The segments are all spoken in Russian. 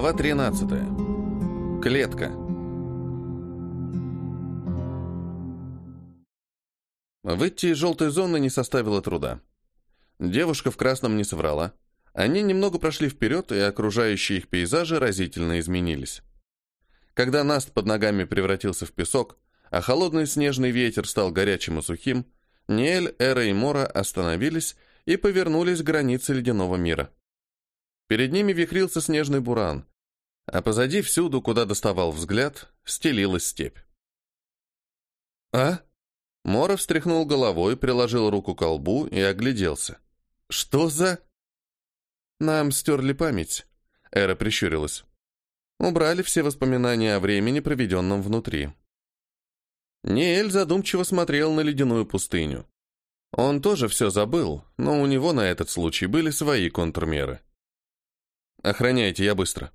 Глава 13. Клетка. Выйти из желтой зоны не составило труда. Девушка в красном не соврала. Они немного прошли вперед, и окружающие их пейзажи разительно изменились. Когда наст под ногами превратился в песок, а холодный снежный ветер стал горячим и сухим, Ниэль, Эра и Мора остановились и повернулись к границе ледяного мира. Перед ними вихрился снежный буран, а позади всюду, куда доставал взгляд, стелилась степь. «А?» Мора встряхнул головой, приложил руку к колбу и огляделся. «Что за...» «Нам стерли память», — Эра прищурилась. «Убрали все воспоминания о времени, проведенном внутри». Ниэль задумчиво смотрел на ледяную пустыню. Он тоже все забыл, но у него на этот случай были свои контрмеры. «Охраняйте, я быстро».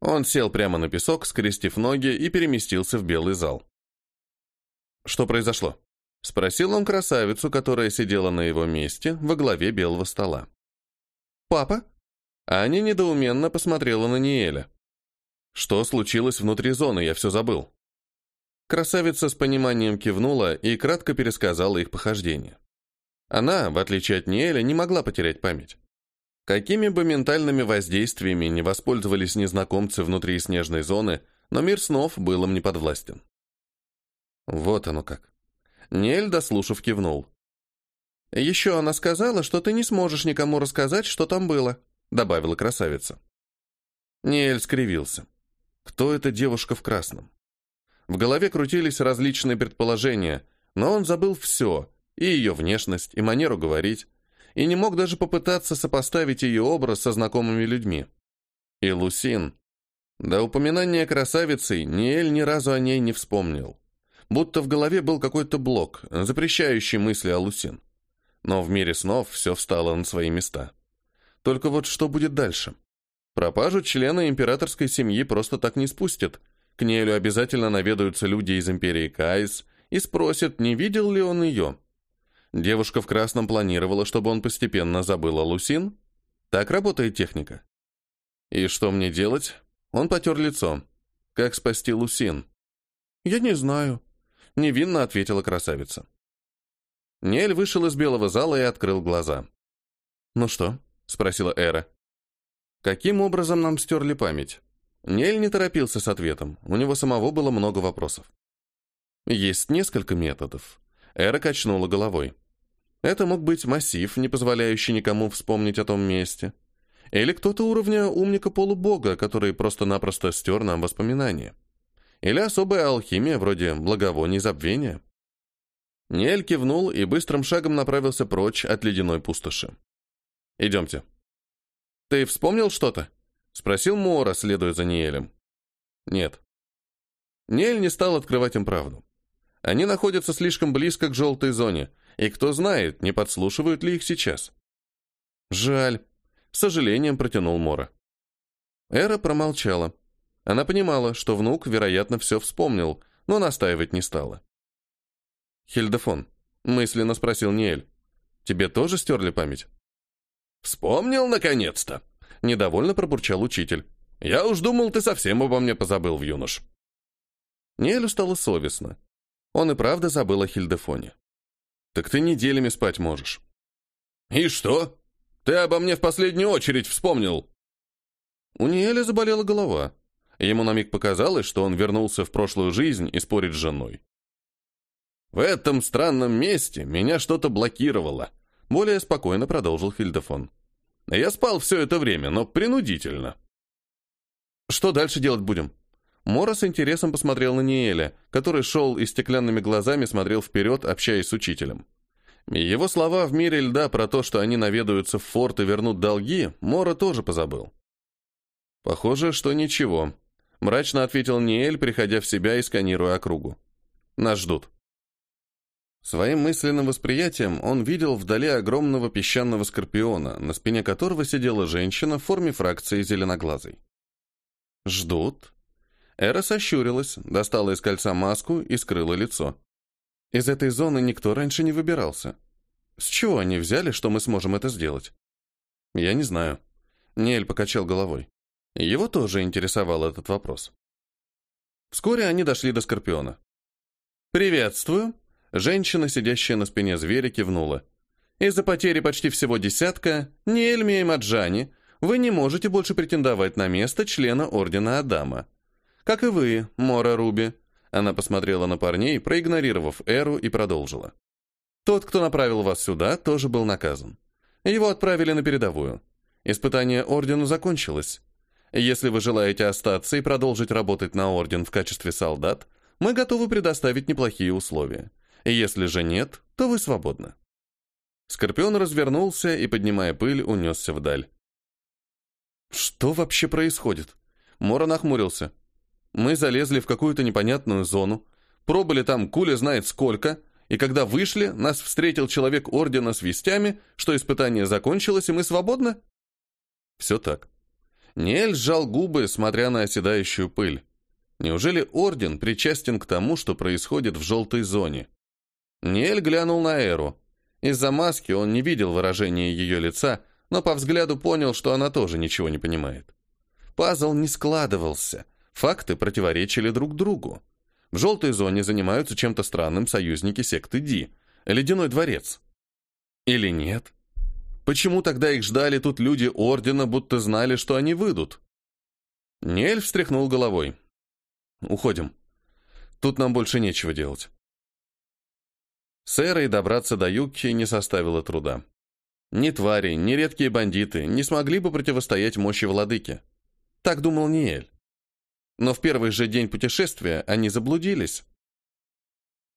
Он сел прямо на песок, скрестив ноги, и переместился в белый зал. «Что произошло?» — спросил он красавицу, которая сидела на его месте, во главе белого стола. «Папа?» Аня недоуменно посмотрела на Ниэля. «Что случилось внутри зоны, я все забыл». Красавица с пониманием кивнула и кратко пересказала их похождение. Она, в отличие от Ниэля, не могла потерять память. Какими бы ментальными воздействиями не воспользовались незнакомцы внутри снежной зоны, но мир снов был им неподвластен. Вот оно как. Нель, дослушав, кивнул. «Еще она сказала, что ты не сможешь никому рассказать, что там было», добавила красавица. Нель скривился. Кто эта девушка в красном? В голове крутились различные предположения, но он забыл все, и ее внешность, и манеру говорить, и не мог даже попытаться сопоставить ее образ со знакомыми людьми. И Лусин. До упоминания красавицы Ниэль ни разу о ней не вспомнил. Будто в голове был какой-то блок, запрещающий мысли о Лусин. Но в мире снов все встало на свои места. Только вот что будет дальше? Пропажу члена императорской семьи просто так не спустят. К Ниэлю обязательно наведаются люди из империи Кайс и спросят, не видел ли он ее. Девушка в красном планировала, чтобы он постепенно забыл о Лусин? Так работает техника. И что мне делать? Он потер лицо. Как спасти Лусин? Я не знаю. Невинно ответила красавица. Нель вышел из белого зала и открыл глаза. «Ну что?» — спросила Эра. «Каким образом нам стерли память?» Нель не торопился с ответом, у него самого было много вопросов. «Есть несколько методов». Эра качнула головой. Это мог быть массив, не позволяющий никому вспомнить о том месте. Или кто-то уровня умника-полубога, который просто-напросто стер нам воспоминания. Или особая алхимия, вроде благовоний забвения. Ниэль кивнул и быстрым шагом направился прочь от ледяной пустоши. «Идемте». «Ты вспомнил что-то?» — спросил Мора, следуя за Ниэлем. «Нет». Ниэль не стал открывать им правду. Они находятся слишком близко к желтой зоне — и кто знает, не подслушивают ли их сейчас. Жаль. С сожалением протянул Мора. Эра промолчала. Она понимала, что внук, вероятно, все вспомнил, но настаивать не стала. «Хильдефон», — мысленно спросил Ниэль, — «тебе тоже стерли память?» «Вспомнил, наконец-то!» — недовольно пробурчал учитель. «Я уж думал, ты совсем обо мне позабыл, юнош». Ниэлю стало совестно. Он и правда забыл о Хильдефоне. Так ты неделями спать можешь. И что? Ты обо мне в последнюю очередь вспомнил. У Ниэля заболела голова. Ему на миг показалось, что он вернулся в прошлую жизнь и спорит с женой. В этом странном месте меня что-то блокировало. Более спокойно продолжил Хильдефон. Я спал все это время, но принудительно. Что дальше делать будем? Мора с интересом посмотрел на Ниэля, который шел и стеклянными глазами смотрел вперед, общаясь с учителем. Его слова в мире льда про то, что они наведаются в форт и вернут долги, Мора тоже позабыл. «Похоже, что ничего», — мрачно ответил Ниэль, приходя в себя и сканируя округу. «Нас ждут». Своим мысленным восприятием он видел вдали огромного песчаного скорпиона, на спине которого сидела женщина в форме фракции зеленоглазой. «Ждут?» Эра сощурилась, достала из кольца маску и скрыла лицо. Из этой зоны никто раньше не выбирался. С чего они взяли, что мы сможем это сделать? Я не знаю. Нель покачал головой. Его тоже интересовал этот вопрос. Вскоре они дошли до Скорпиона. «Приветствую!» Женщина, сидящая на спине зверя, кивнула. «Из-за потери почти всего десятка, ни Эльми и Маджани, вы не можете больше претендовать на место члена Ордена Адама. Как и вы, Мора Руби». Она посмотрела на парней, проигнорировав Эру, и продолжила. «Тот, кто направил вас сюда, тоже был наказан. Его отправили на передовую. Испытание Ордену закончилось. Если вы желаете остаться и продолжить работать на Орден в качестве солдат, мы готовы предоставить неплохие условия. Если же нет, то вы свободны». Скорпион развернулся и, поднимая пыль, унесся вдаль. «Что вообще происходит?» Мора нахмурился. «Мы залезли в какую-то непонятную зону, пробыли там куля знает сколько, и когда вышли, нас встретил человек Ордена с вестями, что испытание закончилось, и мы свободны?» «Все так. Ниэль сжал губы, смотря на оседающую пыль. Неужели Орден причастен к тому, что происходит в желтой зоне? Ниэль глянул на Эру. Из-за маски он не видел выражения ее лица, но по взгляду понял, что она тоже ничего не понимает. Пазл не складывался, факты противоречили друг другу. В желтой зоне занимаются чем-то странным союзники секты Ди, Ледяной дворец. Или нет? Почему тогда их ждали тут люди Ордена, будто знали, что они выйдут? Нель встряхнул головой. «Уходим. Тут нам больше нечего делать». С Эрой добраться до Юкки не составило труда. Ни твари, ни редкие бандиты не смогли бы противостоять мощи владыки. Так думал Ниэль. Но в первый же день путешествия они заблудились.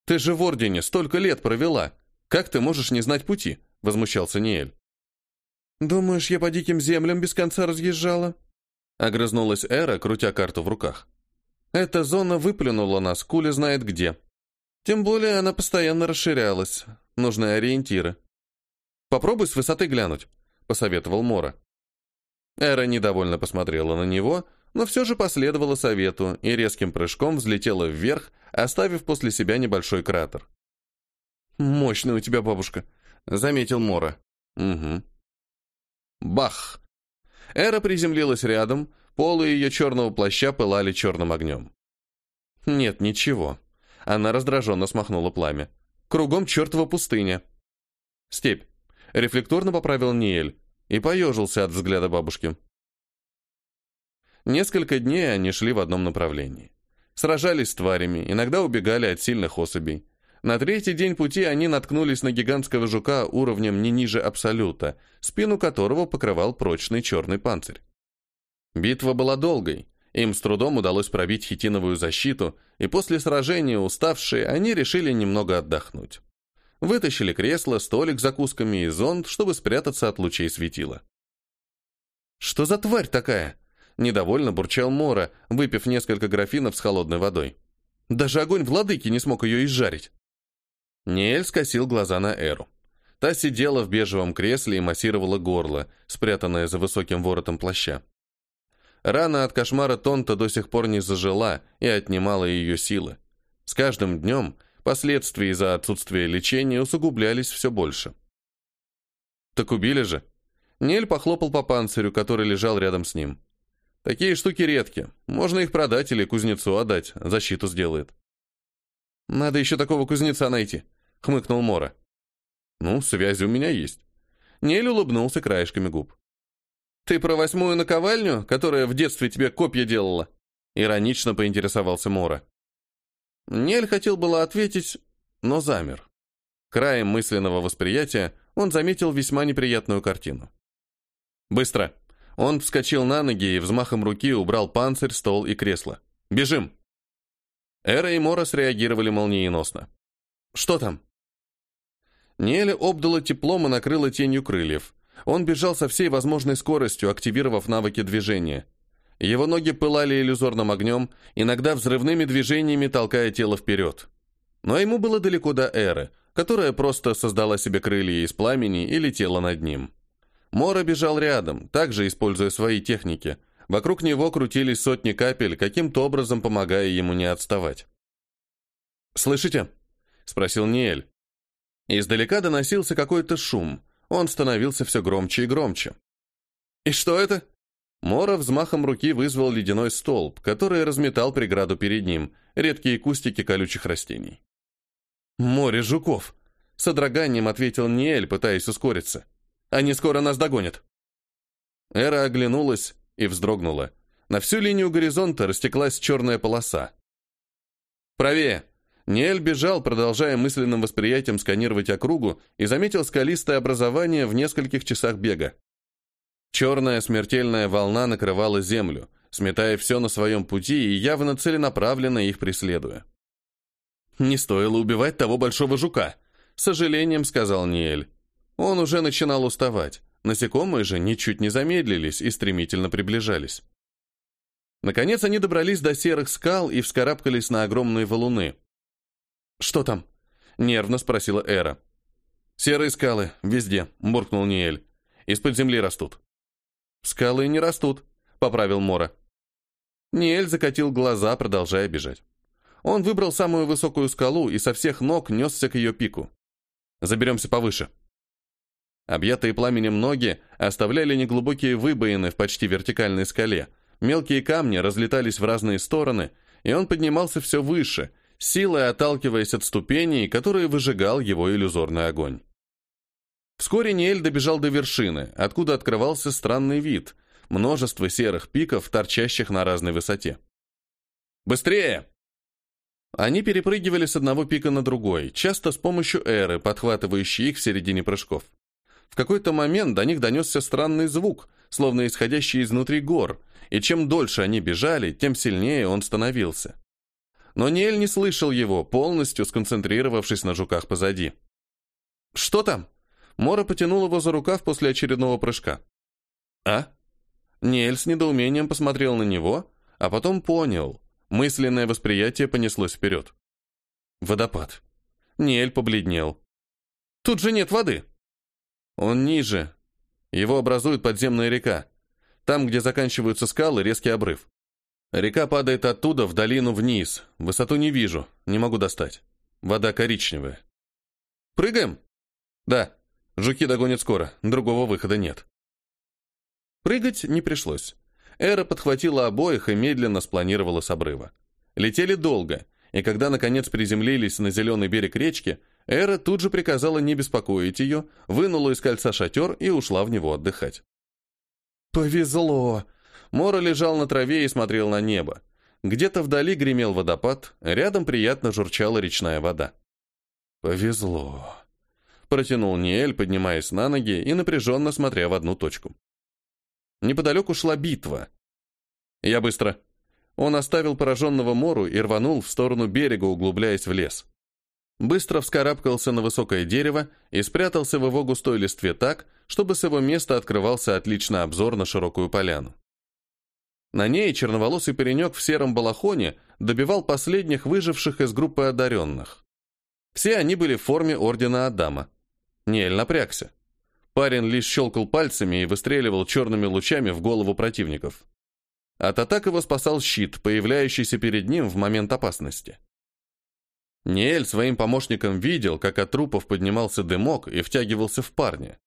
«Ты же в Ордене столько лет провела. Как ты можешь не знать пути?» — возмущался Ниэль. «Думаешь, я по диким землям без конца разъезжала?» Огрызнулась Эра, крутя карту в руках. «Эта зона выплюнула нас, Куля знает где. Тем более она постоянно расширялась. Нужны ориентиры. Попробуй с высоты глянуть», — посоветовал Мора. Эра недовольно посмотрела на него, но все же последовала совету и резким прыжком взлетела вверх, оставив после себя небольшой кратер. «Мощная у тебя бабушка», — заметил Мора. «Угу», Бах! Эра приземлилась рядом, полы ее черного плаща пылали черным огнем. Нет, ничего. Она раздраженно смахнула пламя. Кругом чертова пустыня. Степь. Рефлекторно поправил Ниэль и поежился от взгляда бабушки. Несколько дней они шли в одном направлении. Сражались с тварями, иногда убегали от сильных особей. На третий день пути они наткнулись на гигантского жука уровнем не ниже Абсолюта, спину которого покрывал прочный черный панцирь. Битва была долгой, им с трудом удалось пробить хитиновую защиту, и после сражения, уставшие, они решили немного отдохнуть. Вытащили кресло, столик с закусками и зонт, чтобы спрятаться от лучей светила. «Что за тварь такая?» – недовольно бурчал Мора, выпив несколько графинов с холодной водой. «Даже огонь владыки не смог ее изжарить». Ниэль скосил глаза на Эру. Та сидела в бежевом кресле и массировала горло, спрятанное за высоким воротом плаща. Рана от кошмара Тонта до сих пор не зажила и отнимала ее силы. С каждым днем последствия из-за отсутствия лечения усугублялись все больше. «Так убили же!» Нель похлопал по панцирю, который лежал рядом с ним. «Такие штуки редки. Можно их продать или кузнецу отдать, защиту сделает». «Надо еще такого кузнеца найти», — хмыкнул Мора. «Ну, связи у меня есть». Нель улыбнулся краешками губ. «Ты про восьмую наковальню, которая в детстве тебе копья делала?» Иронично поинтересовался Мора. Нель хотел было ответить, но замер. Краем мысленного восприятия он заметил весьма неприятную картину. «Быстро!» Он вскочил на ноги и взмахом руки убрал панцирь, стол и кресло. «Бежим!» Эра и Мора среагировали молниеносно. «Что там?» Неля обдала теплом и накрыла тенью крыльев. Он бежал со всей возможной скоростью, активировав навыки движения. Его ноги пылали иллюзорным огнем, иногда взрывными движениями толкая тело вперед. Но ему было далеко до Эры, которая просто создала себе крылья из пламени и летела над ним. Мора бежал рядом, также используя свои техники – Вокруг него крутились сотни капель, каким-то образом помогая ему не отставать. «Слышите?» — спросил Ниэль. Издалека доносился какой-то шум. Он становился все громче и громче. «И что это?» Мора взмахом руки вызвал ледяной столб, который разметал преграду перед ним, редкие кустики колючих растений. «Море жуков!» — с одраганием ответил Ниэль, пытаясь ускориться. «Они скоро нас догонят!» Эра оглянулась и вздрогнула. На всю линию горизонта растеклась черная полоса. «Правее!» Ниэль бежал, продолжая мысленным восприятием сканировать округу, и заметил скалистое образование в нескольких часах бега. Черная смертельная волна накрывала землю, сметая все на своем пути и явно целенаправленно их преследуя. «Не стоило убивать того большого жука», — сожалением сказал Ниэль. Он уже начинал уставать. Насекомые же ничуть не замедлились и стремительно приближались. Наконец они добрались до серых скал и вскарабкались на огромные валуны. «Что там?» — нервно спросила Эра. «Серые скалы, везде», — буркнул Ниэль. «Из-под земли растут». «Скалы не растут», — поправил Мора. Ниэль закатил глаза, продолжая бежать. Он выбрал самую высокую скалу и со всех ног несся к ее пику. «Заберемся повыше». Объятые пламенем ноги оставляли неглубокие выбоины в почти вертикальной скале. Мелкие камни разлетались в разные стороны, и он поднимался все выше, силой отталкиваясь от ступеней, которые выжигал его иллюзорный огонь. Вскоре Ниэль добежал до вершины, откуда открывался странный вид – множество серых пиков, торчащих на разной высоте. «Быстрее!» Они перепрыгивали с одного пика на другой, часто с помощью эры, подхватывающей их в середине прыжков. В какой-то момент до них донесся странный звук, словно исходящий изнутри гор, и чем дольше они бежали, тем сильнее он становился. Но Ниэль не слышал его, полностью сконцентрировавшись на жуках позади. «Что там?» Мора потянул его за рукав после очередного прыжка. «А?» Ниэль с недоумением посмотрел на него, а потом понял. Мысленное восприятие понеслось вперед. «Водопад». Ниэль побледнел. «Тут же нет воды». «Он ниже. Его образует подземная река. Там, где заканчиваются скалы, резкий обрыв. Река падает оттуда в долину вниз. Высоту не вижу, не могу достать. Вода коричневая. Прыгаем? Да. Жуки догонят скоро, другого выхода нет. Прыгать не пришлось. Эра подхватила обоих и медленно спланировала с обрыва. Летели долго, и когда, наконец, приземлились на зеленый берег речки, Эра тут же приказала не беспокоить ее, вынула из кольца шатер и ушла в него отдыхать. «Повезло!» Мора лежал на траве и смотрел на небо. Где-то вдали гремел водопад, рядом приятно журчала речная вода. «Повезло!» Протянул Ниэль, поднимаясь на ноги и напряженно смотря в одну точку. Неподалеку шла битва. Я быстро. Он оставил пораженного Мору и рванул в сторону берега, углубляясь в лес. Быстро вскарабкался на высокое дерево и спрятался в его густой листве так, чтобы с его места открывался отличный обзор на широкую поляну. На ней черноволосый паренек в сером балахоне добивал последних выживших из группы одаренных. Все они были в форме Ордена Адама. Ниэль напрягся. Парень лишь щелкал пальцами и выстреливал черными лучами в голову противников. От атак его спасал щит, появляющийся перед ним в момент опасности. Ниэль своим помощником видел, как от трупов поднимался дымок и втягивался в парня.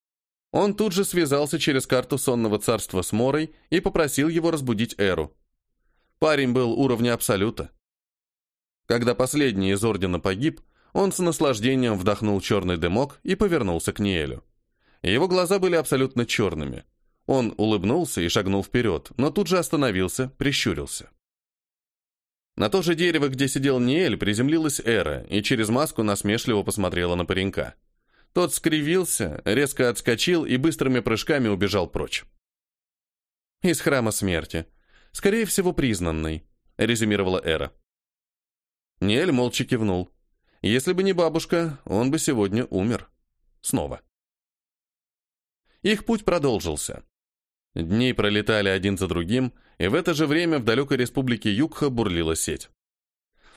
Он тут же связался через карту сонного царства с Морой и попросил его разбудить Эру. Парень был уровня Абсолюта. Когда последний из Ордена погиб, он с наслаждением вдохнул черный дымок и повернулся к Ниэлю. Его глаза были абсолютно черными. Он улыбнулся и шагнул вперед, но тут же остановился, прищурился. На то же дерево, где сидел Ниэль, приземлилась Эра и через маску насмешливо посмотрела на паренька. Тот скривился, резко отскочил и быстрыми прыжками убежал прочь. «Из храма смерти. Скорее всего, признанный», — резюмировала Эра. Ниэль молча кивнул. Если бы не бабушка, он бы сегодня умер. Снова. Их путь продолжился. Дни пролетали один за другим, и в это же время в далекой республике Югха бурлила сеть.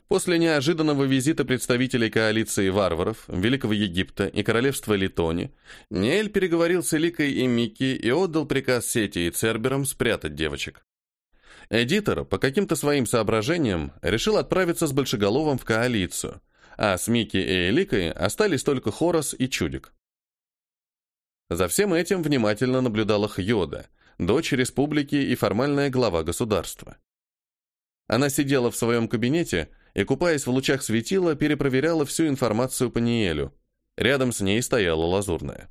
После неожиданного визита представителей коалиции варваров, Великого Египта и Королевства Литони, Ниэль переговорил с Эликой и Микки и отдал приказ Сети и Церберам спрятать девочек. Эдитор, по каким-то своим соображениям, решил отправиться с Большеголовым в коалицию, а с Микки и Эликой остались только Хорос и Чудик. За всем этим внимательно наблюдала Хьода, дочь республики и формальная глава государства. Она сидела в своем кабинете и, купаясь в лучах светила, перепроверяла всю информацию по Ниэлю. Рядом с ней стояла лазурная.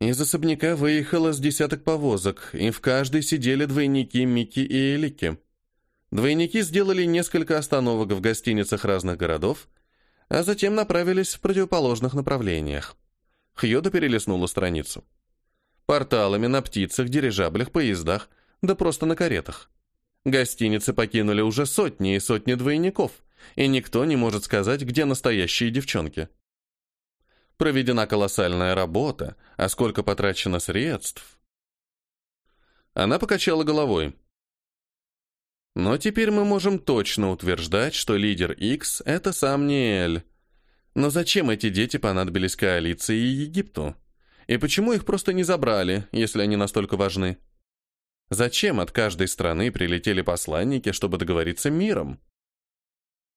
Из особняка выехало с десяток повозок, и в каждой сидели двойники Микки и Элики. Двойники сделали несколько остановок в гостиницах разных городов, а затем направились в противоположных направлениях. Хьода перелистнула страницу. Порталами на птицах, дирижаблях, поездах, да просто на каретах. Гостиницы покинули уже сотни и сотни двойников, и никто не может сказать, где настоящие девчонки. Проведена колоссальная работа, а сколько потрачено средств. Она покачала головой. Но теперь мы можем точно утверждать, что лидер X — это сам Ниэль. Но зачем эти дети понадобились коалиции и Египту? И почему их просто не забрали, если они настолько важны? Зачем от каждой страны прилетели посланники, чтобы договориться миром?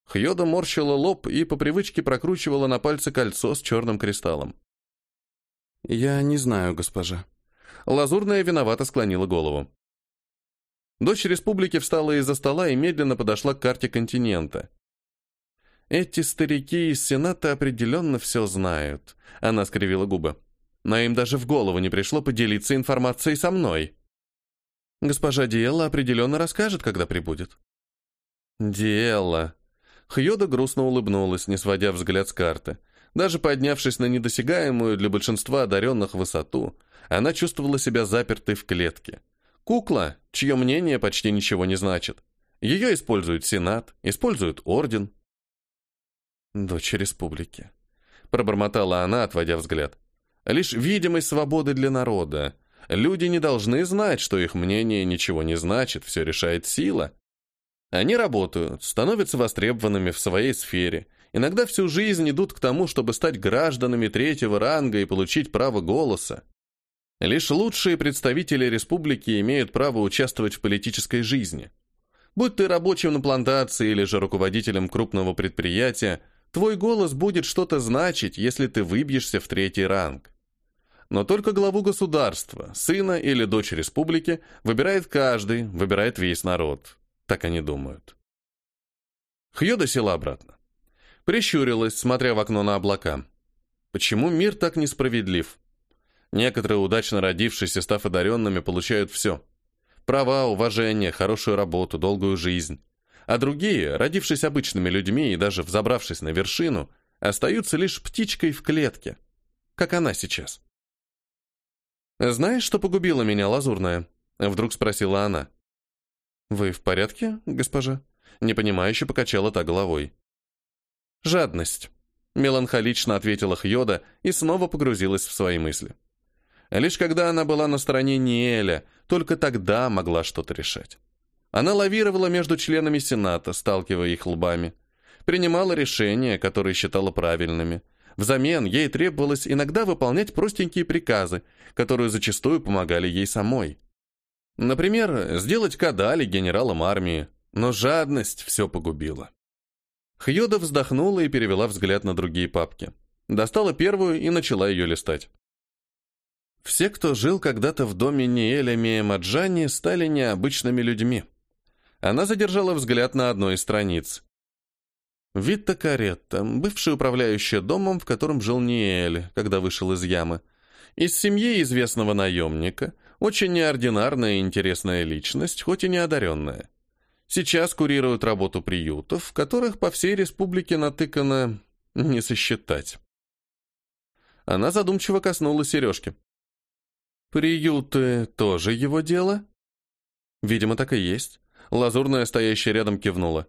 Хьода морщила лоб и по привычке прокручивала на пальце кольцо с черным кристаллом. «Я не знаю, госпожа». Лазурная виновато склонила голову. Дочь республики встала из-за стола и медленно подошла к карте континента. «Эти старики из Сената определенно все знают», — она скривила губы. «Но им даже в голову не пришло поделиться информацией со мной». «Госпожа Диэлла определенно расскажет, когда прибудет». «Диэлла», Хьода грустно улыбнулась, не сводя взгляд с карты. Даже поднявшись на недосягаемую для большинства одаренных высоту, она чувствовала себя запертой в клетке. Кукла, чье мнение почти ничего не значит. Ее использует Сенат, использует Орден. «Дочь республики», — пробормотала она, отводя взгляд. «Лишь видимость свободы для народа. Люди не должны знать, что их мнение ничего не значит, все решает сила. Они работают, становятся востребованными в своей сфере, иногда всю жизнь идут к тому, чтобы стать гражданами третьего ранга и получить право голоса. Лишь лучшие представители республики имеют право участвовать в политической жизни. Будь ты рабочим на плантации или же руководителем крупного предприятия, твой голос будет что-то значить, если ты выбьешься в третий ранг. Но только главу государства, сына или дочь республики выбирает каждый, выбирает весь народ. Так они думают. Хьюда села обратно. Прищурилась, смотря в окно на облака. Почему мир так несправедлив? Некоторые, удачно родившиеся, став одаренными, получают все. Права, уважение, хорошую работу, долгую жизнь. А другие, родившись обычными людьми и даже взобравшись на вершину, остаются лишь птичкой в клетке. Как она сейчас. «Знаешь, что погубило меня, Лазурная?» Вдруг спросила она. «Вы в порядке, госпожа?» Непонимающе покачала та головой. «Жадность», — меланхолично ответила Хьода и снова погрузилась в свои мысли. Лишь когда она была на стороне Ниэля, только тогда могла что-то решать. Она лавировала между членами Сената, сталкивая их лбами. Принимала решения, которые считала правильными. Взамен ей требовалось иногда выполнять простенькие приказы, которые зачастую помогали ей самой. Например, сделать Кадали генералом армии, но жадность все погубила. Хьюда вздохнула и перевела взгляд на другие папки. Достала первую и начала ее листать. Все, кто жил когда-то в доме Ниэля Миэмаджани, стали необычными людьми. Она задержала взгляд на одной из страниц. Витта Каретта, бывшая управляющая домом, в котором жил Ниэль, когда вышел из ямы, из семьи известного наемника, очень неординарная и интересная личность, хоть и неодаренная. Сейчас курирует работу приютов, которых по всей республике натыкано не сосчитать. Она задумчиво коснулась сережки. «Приюты тоже его дело?» «Видимо, так и есть». Лазурная, стоящая рядом, кивнула.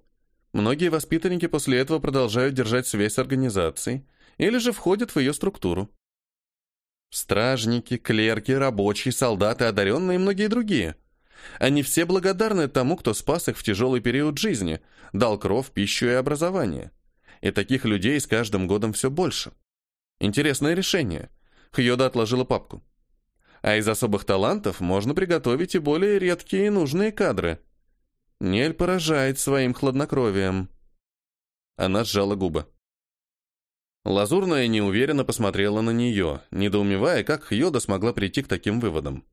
Многие воспитанники после этого продолжают держать связь с организацией или же входят в ее структуру. Стражники, клерки, рабочие, солдаты, одаренные и многие другие. Они все благодарны тому, кто спас их в тяжелый период жизни, дал кровь, пищу и образование. И таких людей с каждым годом все больше. Интересное решение. Хьода отложила папку. А из особых талантов можно приготовить и более редкие и нужные кадры. Нель поражает своим хладнокровием. Она сжала губы. Лазурная неуверенно посмотрела на нее, недоумевая, как Хьода смогла прийти к таким выводам.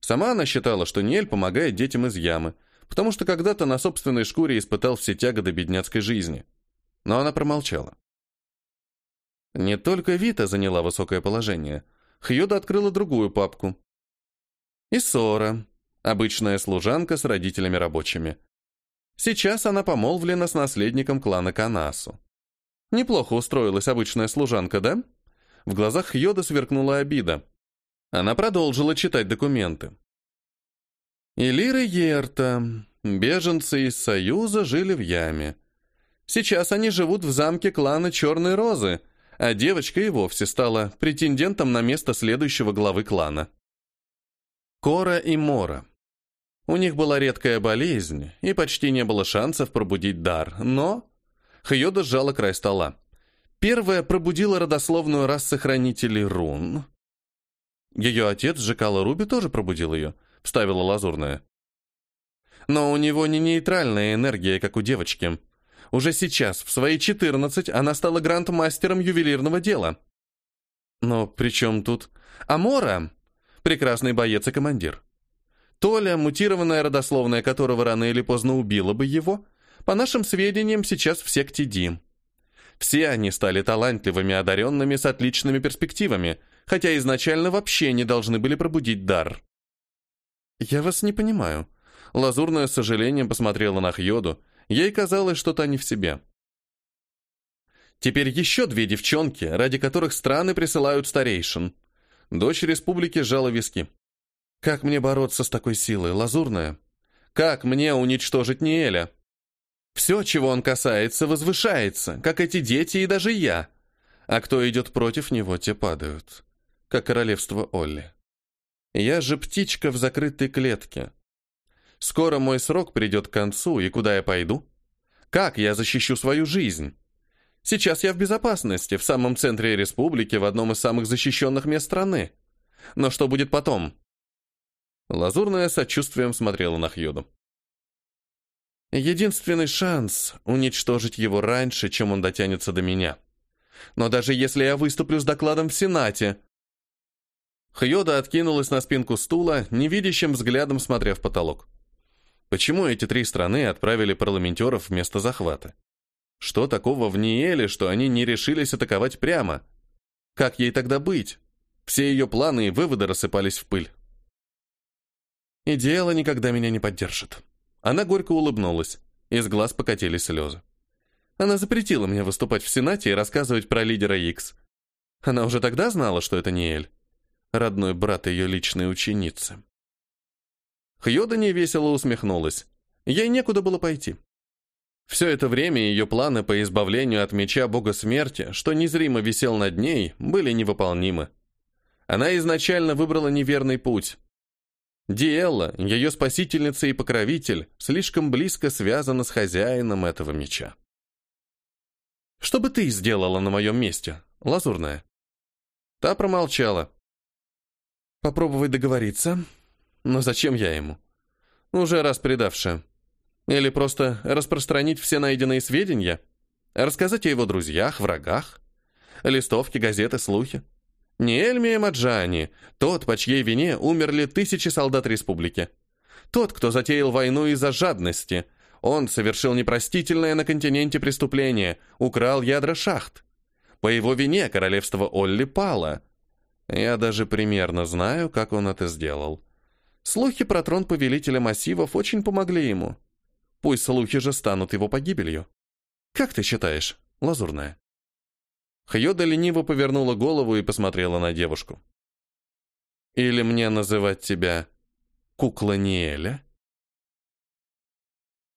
Сама она считала, что Ниэль помогает детям из ямы, потому что когда-то на собственной шкуре испытал все тяготы бедняцкой жизни. Но она промолчала. Не только Вита заняла высокое положение. Хьюда открыла другую папку. И Сора, обычная служанка с родителями рабочими. Сейчас она помолвлена с наследником клана Канасу. Неплохо устроилась обычная служанка, да? В глазах Хьода сверкнула обида. Она продолжила читать документы. Илира Ерта, беженцы из Союза, жили в яме. Сейчас они живут в замке клана Черной Розы, а девочка и вовсе стала претендентом на место следующего главы клана. Кора и Мора. У них была редкая болезнь, и почти не было шансов пробудить дар, но... Хьода сжала край стола. Первая пробудила родословную расы хранителей рун. Ее отец, Жекала Руби, тоже пробудил ее, вставила лазурная. Но у него не нейтральная энергия, как у девочки. Уже сейчас, в свои 14, она стала гранд-мастером ювелирного дела. Но при чем тут... Амора? Прекрасный боец и командир. Толя, мутированная родословная которого рано или поздно убила бы его, по нашим сведениям, сейчас в секте Ди. Все они стали талантливыми, одаренными с отличными перспективами, хотя изначально вообще не должны были пробудить дар. «Я вас не понимаю». Лазурная с сожалением посмотрела на Хьоду. Ей казалось, что та не в себе. Теперь еще две девчонки, ради которых страны присылают старейшин. Дочь республики сжала виски. Как мне бороться с такой силой, Лазурная? Как мне уничтожить Ниэля? Все, чего он касается, возвышается, как эти дети и даже я. А кто идет против него, те падают. Как королевство Олли. Я же птичка в закрытой клетке. Скоро мой срок придет к концу, и куда я пойду? Как я защищу свою жизнь? Сейчас я в безопасности, в самом центре республики, в одном из самых защищенных мест страны. Но что будет потом? Лазурная сочувствием смотрела на Хьюду. Единственный шанс — уничтожить его раньше, чем он дотянется до меня. Но даже если я выступлю с докладом в Сенате... Хьода откинулась на спинку стула, невидящим взглядом смотря в потолок. Почему эти три страны отправили парламентеров вместо захвата? Что такого в Ниэле, что они не решились атаковать прямо? Как ей тогда быть? Все ее планы и выводы рассыпались в пыль. И дело никогда меня не поддержит. Она горько улыбнулась. Из глаз покатились слезы. Она запретила мне выступать в Сенате и рассказывать про лидера Икс. Она уже тогда знала, что это не Эль. Родной брат ее личной ученицы. Хьода невесело усмехнулась. Ей некуда было пойти. Все это время ее планы по избавлению от меча бога смерти, что незримо висел над ней, были невыполнимы. Она изначально выбрала неверный путь, Диэлла, ее спасительница и покровитель, слишком близко связана с хозяином этого меча. «Что бы ты сделала на моем месте, лазурная?» Та промолчала. «Попробовать договориться? Но зачем я ему? Уже раз предавшая. Или просто распространить все найденные сведения? Рассказать о его друзьях, врагах? Листовки, газеты, слухи? Не Эльми Маджани, тот, по чьей вине умерли тысячи солдат республики. Тот, кто затеял войну из-за жадности. Он совершил непростительное на континенте преступление, украл ядра шахт. По его вине королевство Олли пало. Я даже примерно знаю, как он это сделал. Слухи про трон повелителя массивов очень помогли ему. Пусть слухи же станут его погибелью. Как ты считаешь, Лазурная? Хьода лениво повернула голову и посмотрела на девушку. «Или мне называть тебя кукла Ниэля?»